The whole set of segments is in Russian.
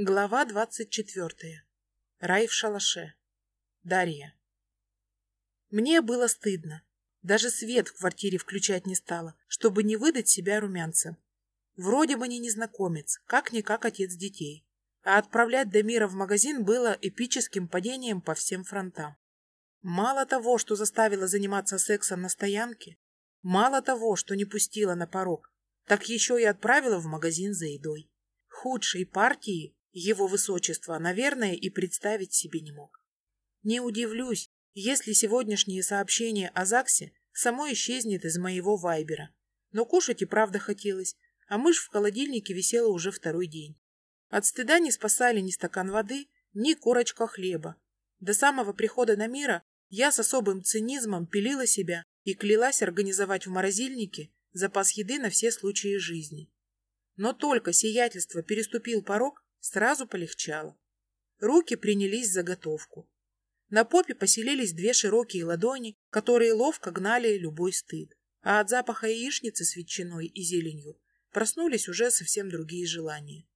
Глава двадцать четвертая. Рай в шалаше. Дарья. Мне было стыдно. Даже свет в квартире включать не стала, чтобы не выдать себя румянцем. Вроде бы не незнакомец, как-никак отец детей. А отправлять Дамира в магазин было эпическим падением по всем фронтам. Мало того, что заставила заниматься сексом на стоянке, мало того, что не пустила на порог, так еще и отправила в магазин за едой. Худшей партии его высочество, наверное, и представить себе не мог. Не удивлюсь, если сегодняшнее сообщение о ЗАГСе само исчезнет из моего вайбера. Но кушать и правда хотелось, а мышь в холодильнике висела уже второй день. От стыда не спасали ни стакан воды, ни корочка хлеба. До самого прихода на мира я с особым цинизмом пилила себя и клялась организовать в морозильнике запас еды на все случаи жизни. Но только сиятельство переступил порог, Сразу полегчало. Руки принялись за готовку. На попе поселились две широкие ладони, которые ловко гнали любой стыд. А от запаха яичницы с ветчиной и зеленью проснулись уже совсем другие желания.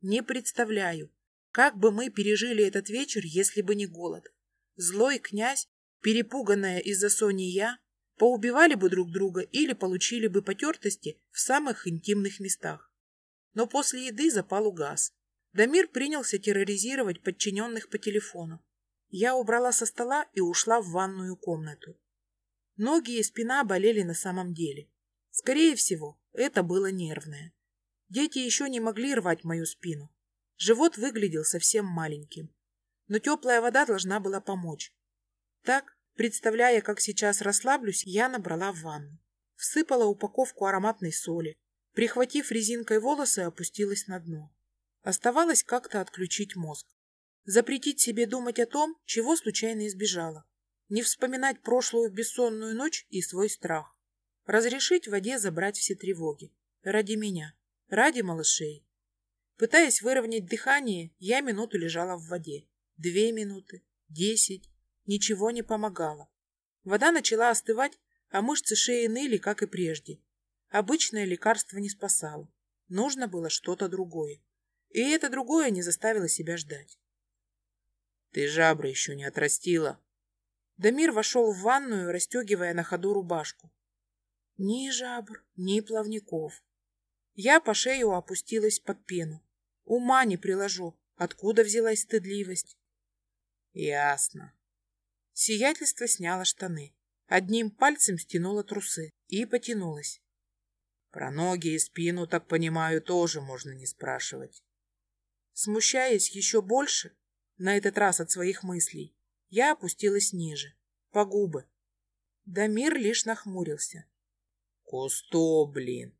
Не представляю, как бы мы пережили этот вечер, если бы не голод. Злой князь, перепуганная из-за Сони я, поубивали бы друг друга или получили бы потертости в самых интимных местах. Но после еды запал угас. Дамир принялся терроризировать подчиненных по телефону. Я убрала со стола и ушла в ванную комнату. Ноги и спина болели на самом деле. Скорее всего, это было нервное. Дети еще не могли рвать мою спину. Живот выглядел совсем маленьким. Но теплая вода должна была помочь. Так, представляя, как сейчас расслаблюсь, я набрала в ванну. Всыпала упаковку ароматной соли, Прихватив резинкой волосы, опустилась на дно. Оставалось как-то отключить мозг. Запретить себе думать о том, чего случайно избежала. Не вспоминать прошлую бессонную ночь и свой страх. Разрешить воде забрать все тревоги. Ради меня. Ради малышей. Пытаясь выровнять дыхание, я минуту лежала в воде. Две минуты. Десять. Ничего не помогало. Вода начала остывать, а мышцы шеи ныли, как и прежде. Обычное лекарство не спасало. Нужно было что-то другое. И это другое не заставило себя ждать. «Ты жабры еще не отрастила!» Дамир вошел в ванную, расстегивая на ходу рубашку. Ни жабр, ни плавников. Я по шею опустилась под пену. Ума не приложу, откуда взялась стыдливость. Ясно. Сиятельство сняло штаны. Одним пальцем стянуло трусы и потянулась. Про ноги и спину, так понимаю, тоже можно не спрашивать. Смущаясь еще больше, на этот раз от своих мыслей, я опустилась ниже, по губы. Дамир лишь нахмурился. Кусто, блин.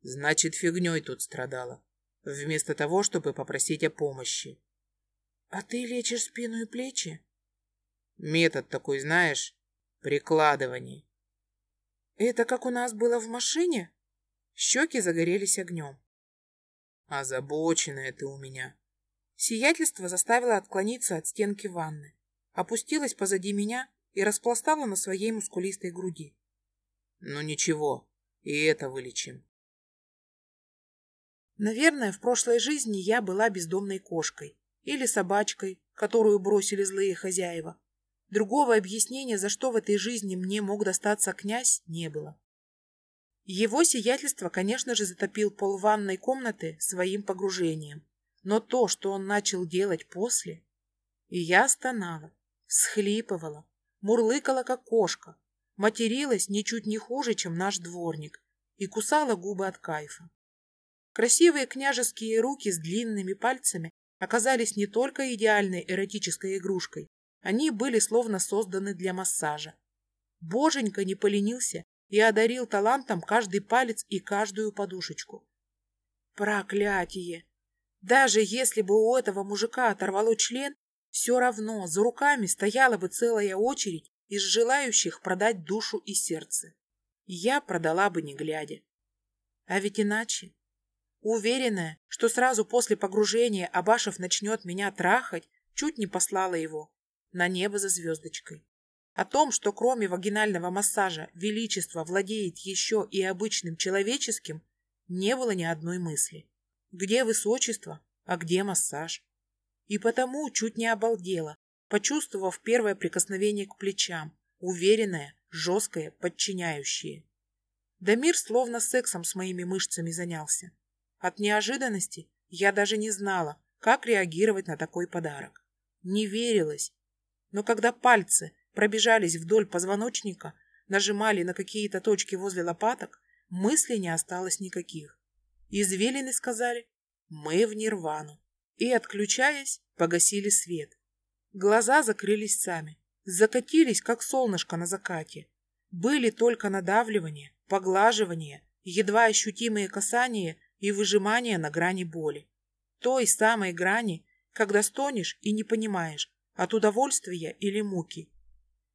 Значит, фигней тут страдала, вместо того, чтобы попросить о помощи. А ты лечишь спину и плечи? Метод такой знаешь? Прикладывание. Это как у нас было в машине? Щеки загорелись огнем. Озабоченная ты у меня. Сиятельство заставило отклониться от стенки ванны. Опустилась позади меня и распластала на своей мускулистой груди. Ну ничего, и это вылечим. Наверное, в прошлой жизни я была бездомной кошкой или собачкой, которую бросили злые хозяева. Другого объяснения, за что в этой жизни мне мог достаться князь, не было. Его сиятельство, конечно же, затопил пол ванной комнаты своим погружением. Но то, что он начал делать после... Я стонала, схлипывала, мурлыкала, как кошка, материлась ничуть не хуже, чем наш дворник, и кусала губы от кайфа. Красивые княжеские руки с длинными пальцами оказались не только идеальной эротической игрушкой, они были словно созданы для массажа. Боженька не поленился и одарил талантом каждый палец и каждую подушечку. Проклятие! Даже если бы у этого мужика оторвало член, все равно за руками стояла бы целая очередь из желающих продать душу и сердце. Я продала бы не глядя. А ведь иначе. Уверенная, что сразу после погружения Абашев начнет меня трахать, чуть не послала его на небо за звездочкой. О том, что кроме вагинального массажа величество владеет еще и обычным человеческим, не было ни одной мысли. Где высочество, а где массаж. И потому чуть не обалдела, почувствовав первое прикосновение к плечам, уверенное, жесткое, подчиняющее. Дамир словно сексом с моими мышцами занялся. От неожиданности я даже не знала, как реагировать на такой подарок. Не верилась. Но когда пальцы пробежались вдоль позвоночника, нажимали на какие-то точки возле лопаток, мыслей не осталось никаких. Извилины сказали «Мы в нирвану» и, отключаясь, погасили свет. Глаза закрылись сами, закатились, как солнышко на закате. Были только надавливание, поглаживание, едва ощутимые касания и выжимание на грани боли. Той самой грани, когда стонешь и не понимаешь, от удовольствия или муки.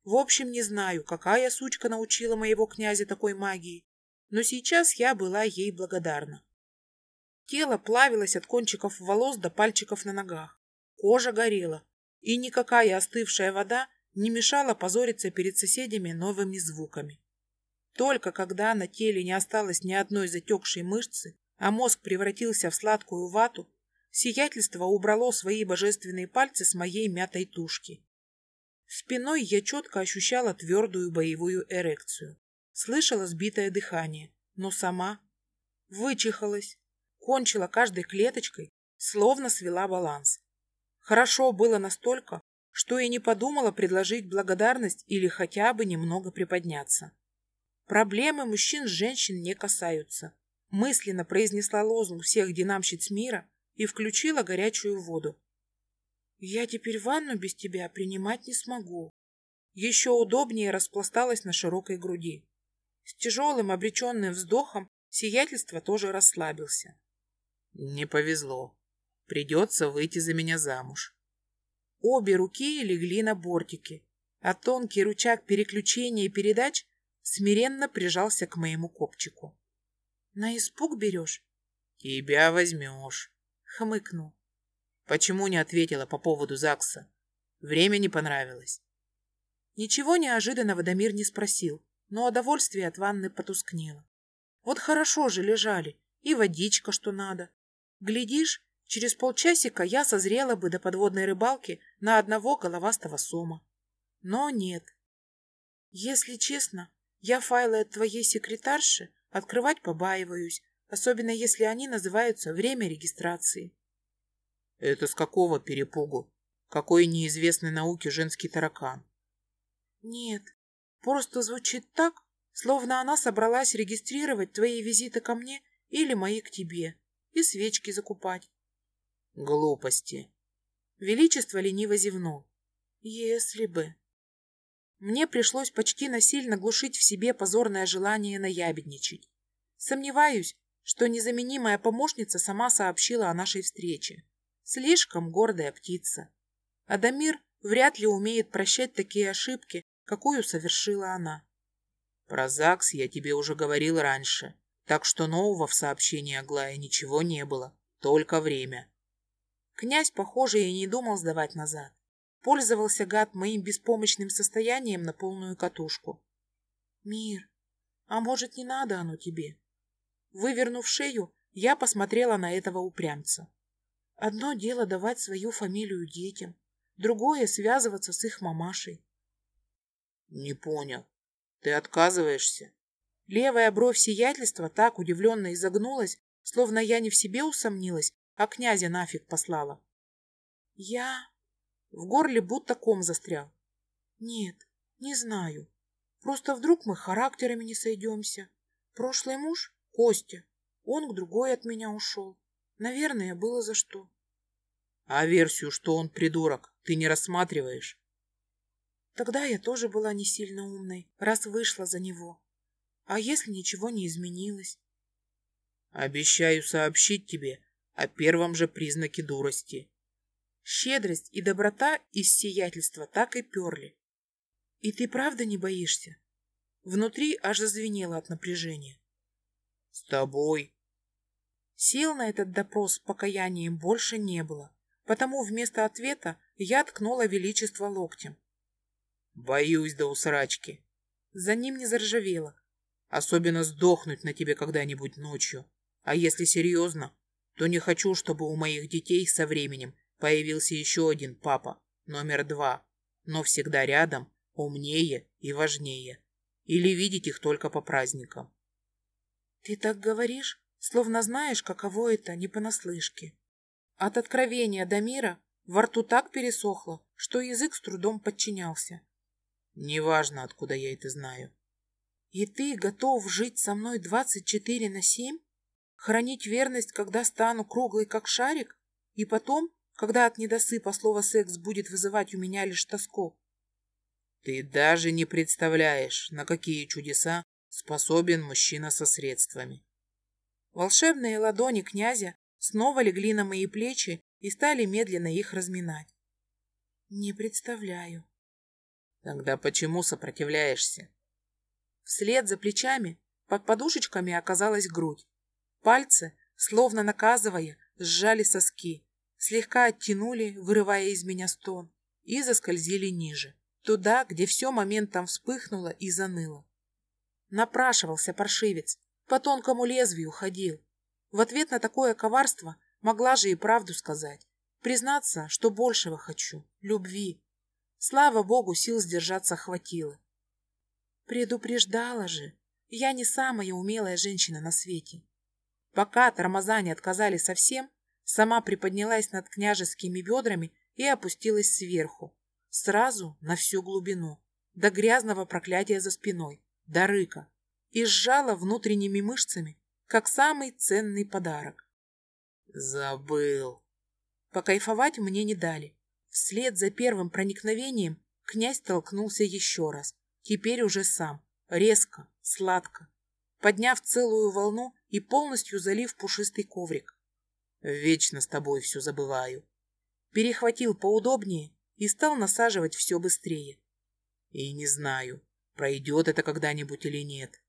В общем, не знаю, какая сучка научила моего князя такой магии, но сейчас я была ей благодарна. Тело плавилось от кончиков волос до пальчиков на ногах. Кожа горела, и никакая остывшая вода не мешала позориться перед соседями новыми звуками. Только когда на теле не осталось ни одной затекшей мышцы, а мозг превратился в сладкую вату, сиятельство убрало свои божественные пальцы с моей мятой тушки. Спиной я четко ощущала твердую боевую эрекцию. Слышала сбитое дыхание, но сама вычихалась, кончила каждой клеточкой, словно свела баланс. Хорошо было настолько, что и не подумала предложить благодарность или хотя бы немного приподняться. Проблемы мужчин с женщин не касаются. Мысленно произнесла лозунг всех динамщиц мира и включила горячую воду. Я теперь ванну без тебя принимать не смогу. Еще удобнее распласталась на широкой груди. С тяжелым обреченным вздохом сиятельство тоже расслабился. Не повезло. Придется выйти за меня замуж. Обе руки легли на бортики, а тонкий рычаг переключения передач смиренно прижался к моему копчику. На испуг берешь? Тебя возьмешь. Хмыкнул. Почему не ответила по поводу ЗАГСа? Время не понравилось. Ничего неожиданного Дамир не спросил, но удовольствие от ванны потускнело. Вот хорошо же лежали, и водичка, что надо, Глядишь, через полчасика я созрела бы до подводной рыбалки на одного головастого сома. Но нет. Если честно, я файлы от твоей секретарши открывать побаиваюсь, особенно если они называются «время регистрации». Это с какого перепугу? Какой неизвестной науке женский таракан? Нет, просто звучит так, словно она собралась регистрировать твои визиты ко мне или мои к тебе и свечки закупать. Глупости. Величество лениво зевнул. Если бы. Мне пришлось почти насильно глушить в себе позорное желание наябедничать. Сомневаюсь, что незаменимая помощница сама сообщила о нашей встрече. Слишком гордая птица. Адамир вряд ли умеет прощать такие ошибки, какую совершила она. Про ЗАГС я тебе уже говорил раньше. Так что нового в сообщении Аглая ничего не было, только время. Князь, похоже, и не думал сдавать назад. Пользовался гад моим беспомощным состоянием на полную катушку. Мир, а может, не надо оно тебе? Вывернув шею, я посмотрела на этого упрямца. Одно дело давать свою фамилию детям, другое — связываться с их мамашей. Не понял. Ты отказываешься? Левая бровь сиятельства так удивленно изогнулась, словно я не в себе усомнилась, а князя нафиг послала. Я... В горле будто ком застрял. Нет, не знаю. Просто вдруг мы характерами не сойдемся. Прошлый муж — Костя. Он к другой от меня ушел. Наверное, было за что. А версию, что он придурок, ты не рассматриваешь? Тогда я тоже была не сильно умной, раз вышла за него. А если ничего не изменилось? Обещаю сообщить тебе о первом же признаке дурости. Щедрость и доброта из сиятельства так и перли. И ты правда не боишься? Внутри аж зазвенело от напряжения. С тобой. Сил на этот допрос с покаянием больше не было, потому вместо ответа я ткнула величество локтем. Боюсь до усрачки. За ним не заржавело, Особенно сдохнуть на тебе когда-нибудь ночью. А если серьезно, то не хочу, чтобы у моих детей со временем появился еще один папа, номер два, но всегда рядом, умнее и важнее. Или видеть их только по праздникам. Ты так говоришь, словно знаешь, каково это не понаслышке. От откровения до мира во рту так пересохло, что язык с трудом подчинялся. Неважно, откуда я это знаю. И ты готов жить со мной двадцать четыре на семь? Хранить верность, когда стану круглый, как шарик? И потом, когда от недосыпа слово «секс» будет вызывать у меня лишь тоску? Ты даже не представляешь, на какие чудеса способен мужчина со средствами. Волшебные ладони князя снова легли на мои плечи и стали медленно их разминать. Не представляю. Тогда почему сопротивляешься? Вслед за плечами под подушечками оказалась грудь. Пальцы, словно наказывая, сжали соски, слегка оттянули, вырывая из меня стон, и заскользили ниже, туда, где все моментом вспыхнуло и заныло. Напрашивался паршивец, по тонкому лезвию ходил. В ответ на такое коварство могла же и правду сказать. Признаться, что большего хочу, любви. Слава богу, сил сдержаться хватило. Предупреждала же. Я не самая умелая женщина на свете. Пока тормоза не отказали совсем, сама приподнялась над княжескими бедрами и опустилась сверху, сразу на всю глубину, до грязного проклятия за спиной, до рыка, и сжала внутренними мышцами, как самый ценный подарок. Забыл. Покайфовать мне не дали. Вслед за первым проникновением князь толкнулся еще раз, Теперь уже сам, резко, сладко, подняв целую волну и полностью залив пушистый коврик. Вечно с тобой все забываю. Перехватил поудобнее и стал насаживать все быстрее. И не знаю, пройдет это когда-нибудь или нет.